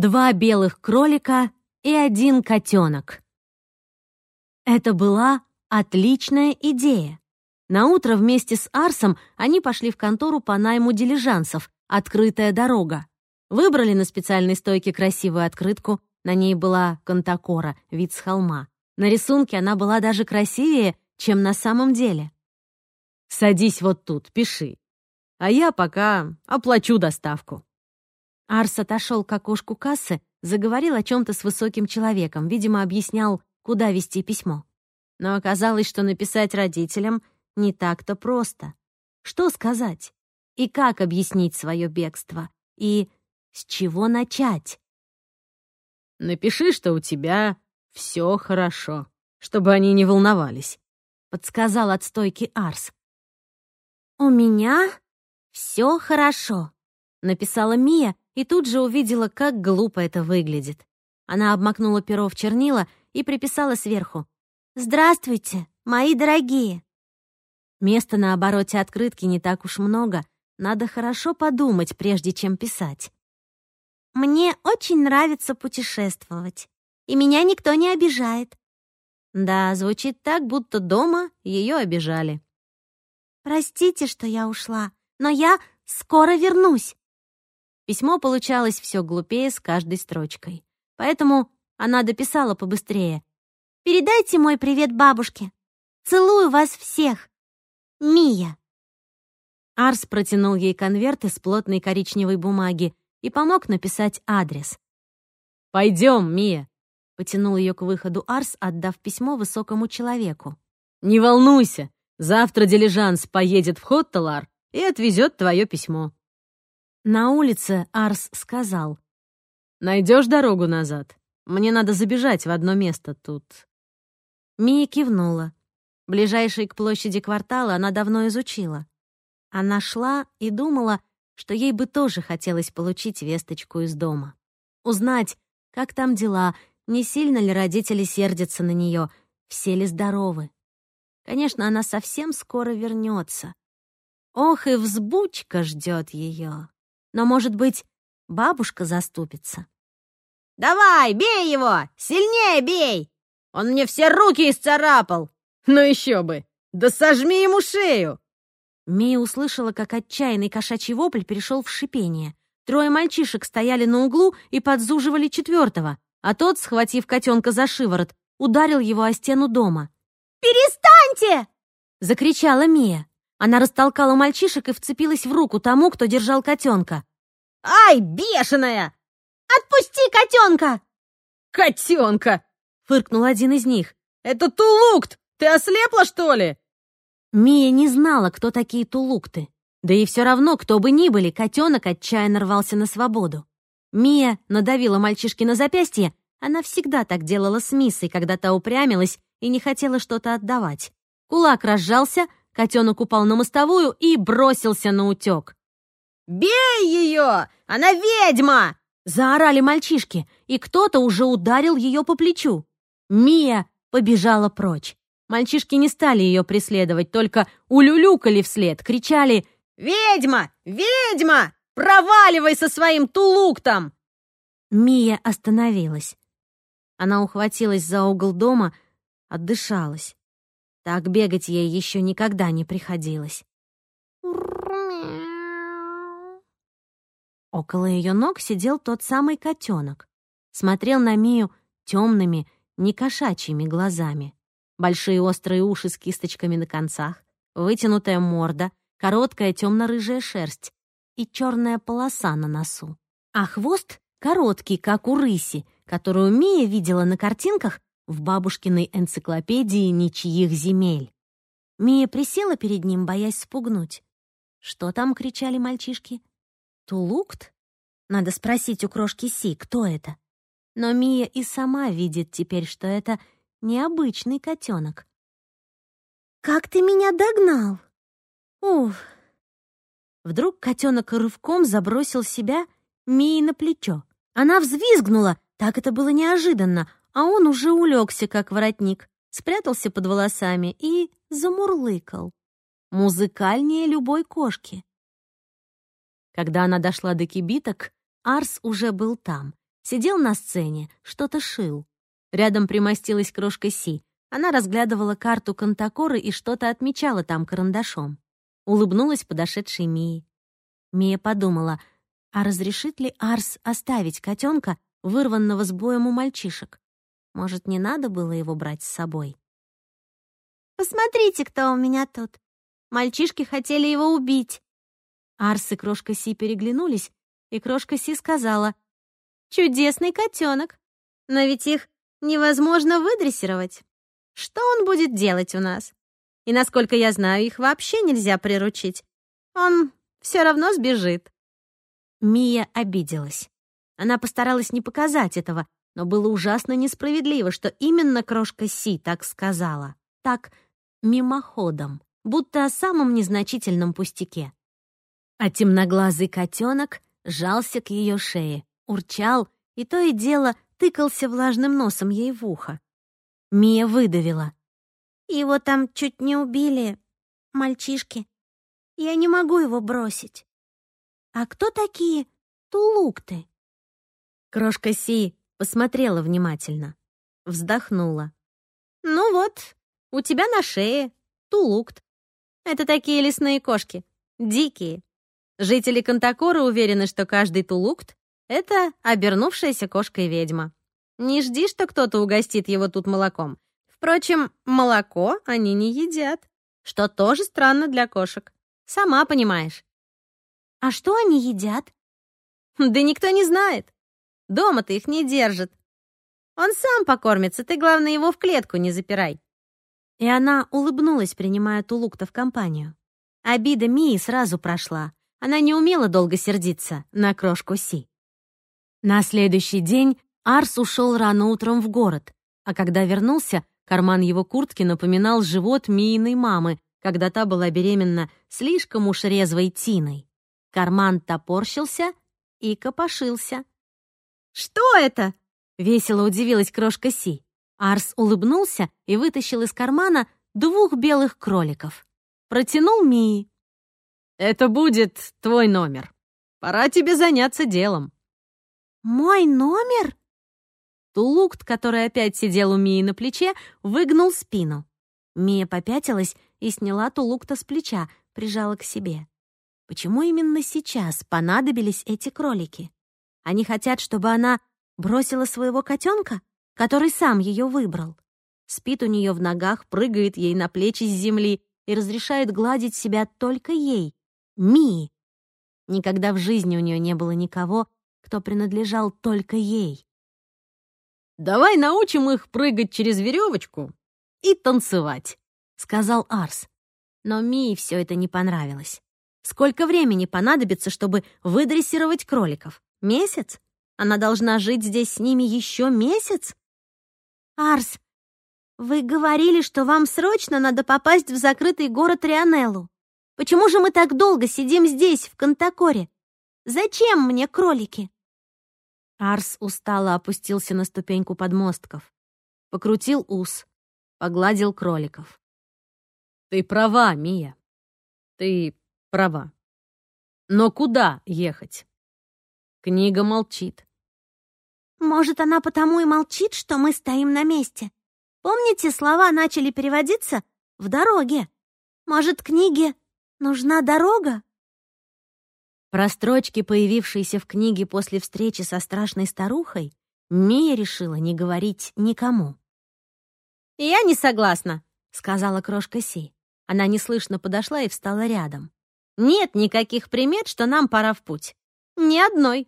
два белых кролика и один котенок. Это была отличная идея. На утро вместе с Арсом они пошли в контору по найму дилижансов «Открытая дорога». Выбрали на специальной стойке красивую открытку. На ней была контакора, вид с холма. На рисунке она была даже красивее, чем на самом деле. «Садись вот тут, пиши. А я пока оплачу доставку». Арс отошел к окошку кассы, заговорил о чем-то с высоким человеком, видимо, объяснял, куда вести письмо. Но оказалось, что написать родителям не так-то просто. Что сказать? И как объяснить свое бегство? И с чего начать? «Напиши, что у тебя все хорошо, чтобы они не волновались», — подсказал от стойки Арс. «У меня все хорошо», — написала Мия и тут же увидела, как глупо это выглядит. Она обмакнула перо в чернила и приписала сверху. «Здравствуйте, мои дорогие!» Места на обороте открытки не так уж много, надо хорошо подумать, прежде чем писать. «Мне очень нравится путешествовать, и меня никто не обижает». Да, звучит так, будто дома ее обижали. «Простите, что я ушла, но я скоро вернусь». Письмо получалось все глупее с каждой строчкой. Поэтому она дописала побыстрее. «Передайте мой привет бабушке. Целую вас всех. Мия». Арс протянул ей конверт из плотной коричневой бумаги и помог написать адрес. «Пойдем, Мия», — потянул ее к выходу Арс, отдав письмо высокому человеку. «Не волнуйся, завтра дилижанс поедет в Хоттелар и отвезет твое письмо». На улице Арс сказал. «Найдешь дорогу назад? Мне надо забежать в одно место тут». Мия кивнула. Ближайший к площади квартала она давно изучила. Она шла и думала, что ей бы тоже хотелось получить весточку из дома. Узнать, как там дела, не сильно ли родители сердятся на нее, все ли здоровы. Конечно, она совсем скоро вернется. Ох, и взбучка ждет ее. Но, может быть, бабушка заступится. «Давай, бей его! Сильнее бей! Он мне все руки исцарапал!» «Ну еще бы! Да сожми ему шею!» Мия услышала, как отчаянный кошачий вопль перешел в шипение. Трое мальчишек стояли на углу и подзуживали четвертого, а тот, схватив котенка за шиворот, ударил его о стену дома. «Перестаньте!» — закричала Мия. Она растолкала мальчишек и вцепилась в руку тому, кто держал котенка. «Ай, бешеная! Отпусти котенка!» «Котенка!» — фыркнул один из них. «Это Тулукт! Ты ослепла, что ли?» Мия не знала, кто такие Тулукты. Да и все равно, кто бы ни были, котенок отчаянно рвался на свободу. Мия надавила мальчишке на запястье. Она всегда так делала с Миссой, когда та упрямилась и не хотела что-то отдавать. Кулак разжался, Котенок упал на мостовую и бросился на утек. «Бей ее! Она ведьма!» Заорали мальчишки, и кто-то уже ударил ее по плечу. Мия побежала прочь. Мальчишки не стали ее преследовать, только улюлюкали вслед, кричали «Ведьма! Ведьма! Проваливай со своим тулуктом!» Мия остановилась. Она ухватилась за угол дома, отдышалась. Так бегать ей еще никогда не приходилось. Около ее ног сидел тот самый котенок. Смотрел на Мию темными, не кошачьими глазами. Большие острые уши с кисточками на концах, вытянутая морда, короткая темно-рыжая шерсть и черная полоса на носу. А хвост короткий, как у рыси, которую Мия видела на картинках в бабушкиной энциклопедии ничьих земель. Мия присела перед ним, боясь спугнуть. Что там кричали мальчишки? Тулукт? Надо спросить у крошки Си, кто это. Но Мия и сама видит теперь, что это необычный котенок. «Как ты меня догнал?» «Уф!» Вдруг котенок рывком забросил себя Мии на плечо. Она взвизгнула, так это было неожиданно, а он уже улегся, как воротник, спрятался под волосами и замурлыкал. Музыкальнее любой кошки. Когда она дошла до кибиток, Арс уже был там. сидел на сцене, что-то шил. Рядом примостилась крошка Си. Она разглядывала карту Кантакоры и что-то отмечала там карандашом. Улыбнулась подошедшей Мии. Мия подумала, а разрешит ли Арс оставить котенка, вырванного с боем у мальчишек? Может, не надо было его брать с собой? «Посмотрите, кто у меня тут. Мальчишки хотели его убить». Арс и Крошка Си переглянулись, и Крошка Си сказала, «Чудесный котенок, но ведь их невозможно выдрессировать. Что он будет делать у нас? И, насколько я знаю, их вообще нельзя приручить. Он все равно сбежит». Мия обиделась. Она постаралась не показать этого, но было ужасно несправедливо, что именно крошка Си так сказала. Так, мимоходом, будто о самом незначительном пустяке. А темноглазый котенок жался к ее шее, урчал и то и дело тыкался влажным носом ей в ухо. Мия выдавила. «Его там чуть не убили, мальчишки. Я не могу его бросить». «А кто такие тулукты?» Крошка Си посмотрела внимательно, вздохнула. «Ну вот, у тебя на шее тулукт. Это такие лесные кошки, дикие. Жители Кантакора уверены, что каждый тулукт — это обернувшаяся кошкой-ведьма. Не жди, что кто-то угостит его тут молоком. Впрочем, молоко они не едят, что тоже странно для кошек. Сама понимаешь. А что они едят? Да никто не знает. Дома-то их не держит. Он сам покормится, ты, главное, его в клетку не запирай». И она улыбнулась, принимая Тулукта в компанию. Обида Мии сразу прошла. Она не умела долго сердиться на крошку Си. На следующий день Арс ушел рано утром в город, а когда вернулся, карман его куртки напоминал живот Мииной мамы, когда та была беременна слишком уж резвой Тиной. Карман топорщился и копошился. «Что это?» — весело удивилась крошка Си. Арс улыбнулся и вытащил из кармана двух белых кроликов. Протянул Мии. «Это будет твой номер. Пора тебе заняться делом». «Мой номер?» Тулукт, который опять сидел у Мии на плече, выгнул спину. Мия попятилась и сняла Тулукта с плеча, прижала к себе. Почему именно сейчас понадобились эти кролики? Они хотят, чтобы она бросила своего котенка, который сам ее выбрал. Спит у нее в ногах, прыгает ей на плечи с земли и разрешает гладить себя только ей, Мии. Никогда в жизни у нее не было никого, кто принадлежал только ей. «Давай научим их прыгать через веревочку и танцевать», — сказал Арс. Но Мии все это не понравилось. Сколько времени понадобится, чтобы выдрессировать кроликов? Месяц? Она должна жить здесь с ними еще месяц? Арс, вы говорили, что вам срочно надо попасть в закрытый город Рионеллу. Почему же мы так долго сидим здесь, в Кантакоре? Зачем мне кролики? Арс устало опустился на ступеньку подмостков. Покрутил ус, погладил кроликов. «Ты права, Мия. Ты права. Но куда ехать? Книга молчит. Может, она потому и молчит, что мы стоим на месте. Помните, слова начали переводиться в дороге? Может, книге нужна дорога? Про строчки, появившиеся в книге после встречи со страшной старухой, Мия решила не говорить никому. «Я не согласна», — сказала крошка Си. Она неслышно подошла и встала рядом. Нет никаких примет, что нам пора в путь. Ни одной.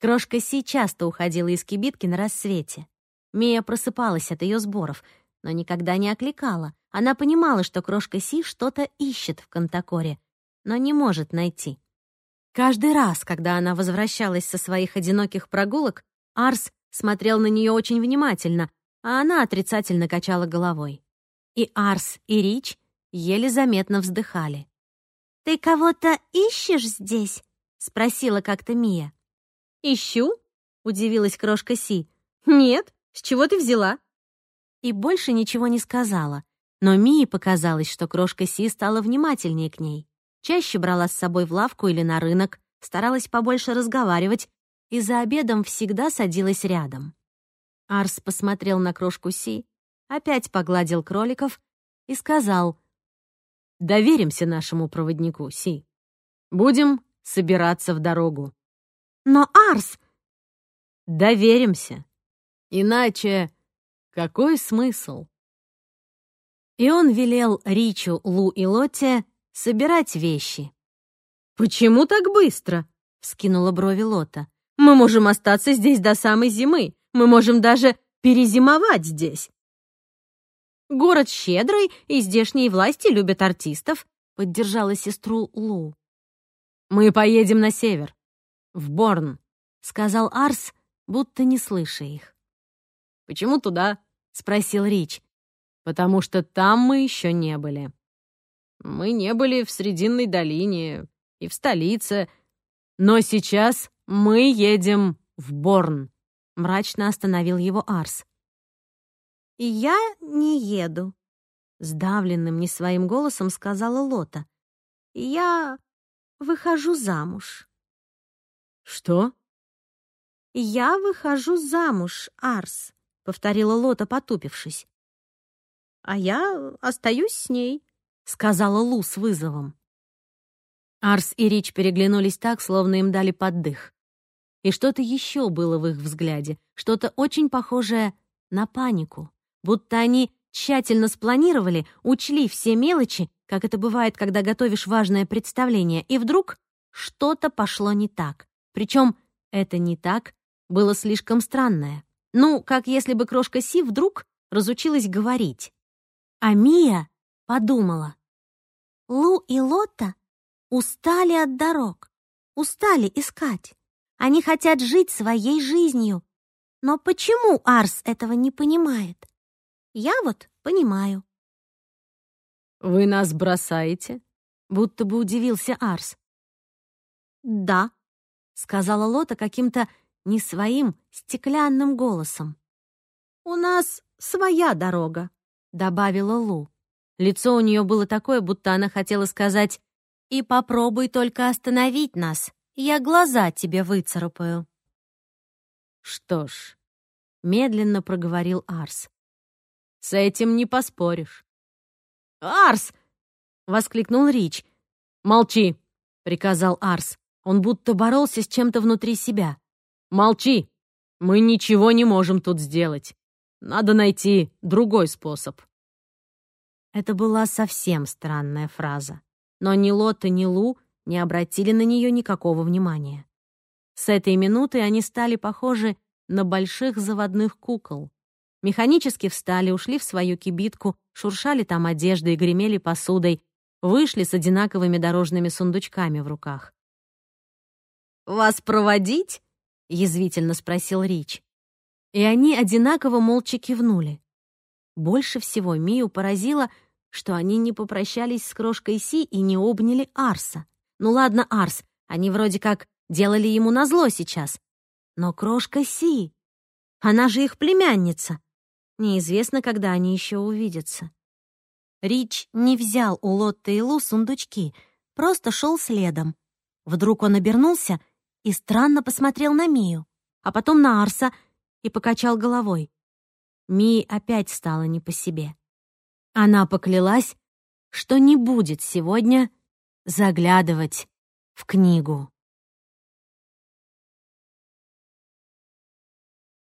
Крошка Си часто уходила из кибитки на рассвете. Мия просыпалась от ее сборов, но никогда не окликала. Она понимала, что крошка Си что-то ищет в Кантакоре, но не может найти. Каждый раз, когда она возвращалась со своих одиноких прогулок, Арс смотрел на нее очень внимательно, а она отрицательно качала головой. И Арс, и Рич еле заметно вздыхали. «Ты кого-то ищешь здесь?» — спросила как-то Мия. «Ищу?» — удивилась крошка Си. «Нет, с чего ты взяла?» И больше ничего не сказала, но Мии показалось, что крошка Си стала внимательнее к ней. Чаще брала с собой в лавку или на рынок, старалась побольше разговаривать, и за обедом всегда садилась рядом. Арс посмотрел на крошку Си, опять погладил кроликов и сказал, «Доверимся нашему проводнику, Си. Будем собираться в дорогу». «Но, Арс...» «Доверимся. Иначе какой смысл?» И он велел Ричу, Лу и Лотте собирать вещи. «Почему так быстро?» — вскинула брови Лота. «Мы можем остаться здесь до самой зимы. Мы можем даже перезимовать здесь». «Город щедрый, и здешние власти любят артистов», — поддержала сестру Лу. «Мы поедем на север, в Борн», — сказал Арс, будто не слыша их. «Почему туда?» — спросил Рич. «Потому что там мы еще не были». «Мы не были в Срединной долине и в столице, но сейчас мы едем в Борн», — мрачно остановил его Арс. «Я не еду», — сдавленным не своим голосом сказала Лота. «Я выхожу замуж». «Что?» «Я выхожу замуж, Арс», — повторила Лота, потупившись. «А я остаюсь с ней», — сказала Лу с вызовом. Арс и Рич переглянулись так, словно им дали поддых. И что-то еще было в их взгляде, что-то очень похожее на панику будто они тщательно спланировали, учли все мелочи, как это бывает, когда готовишь важное представление, и вдруг что-то пошло не так. Причем это не так было слишком странное. Ну, как если бы крошка Си вдруг разучилась говорить. А Мия подумала. Лу и Лотта устали от дорог, устали искать. Они хотят жить своей жизнью. Но почему Арс этого не понимает? Я вот понимаю. «Вы нас бросаете?» — будто бы удивился Арс. «Да», — сказала Лота каким-то не своим стеклянным голосом. «У нас своя дорога», — добавила Лу. Лицо у нее было такое, будто она хотела сказать «И попробуй только остановить нас, я глаза тебе выцарапаю». «Что ж», — медленно проговорил Арс, с этим не поспоришь. «Арс!» — воскликнул Рич. «Молчи!» — приказал Арс. Он будто боролся с чем-то внутри себя. «Молчи! Мы ничего не можем тут сделать. Надо найти другой способ». Это была совсем странная фраза. Но ни Лота, ни Лу не обратили на нее никакого внимания. С этой минуты они стали похожи на больших заводных кукол. Механически встали, ушли в свою кибитку, шуршали там одеждой гремели посудой, вышли с одинаковыми дорожными сундучками в руках. «Вас проводить?» — язвительно спросил Рич. И они одинаково молча кивнули. Больше всего Мию поразило, что они не попрощались с крошкой Си и не обняли Арса. Ну ладно, Арс, они вроде как делали ему назло сейчас. Но крошка Си, она же их племянница. Неизвестно, когда они еще увидятся. Рич не взял у Лотты и Лу сундучки, просто шел следом. Вдруг он обернулся и странно посмотрел на Мию, а потом на Арса и покачал головой. Мии опять стало не по себе. Она поклялась, что не будет сегодня заглядывать в книгу.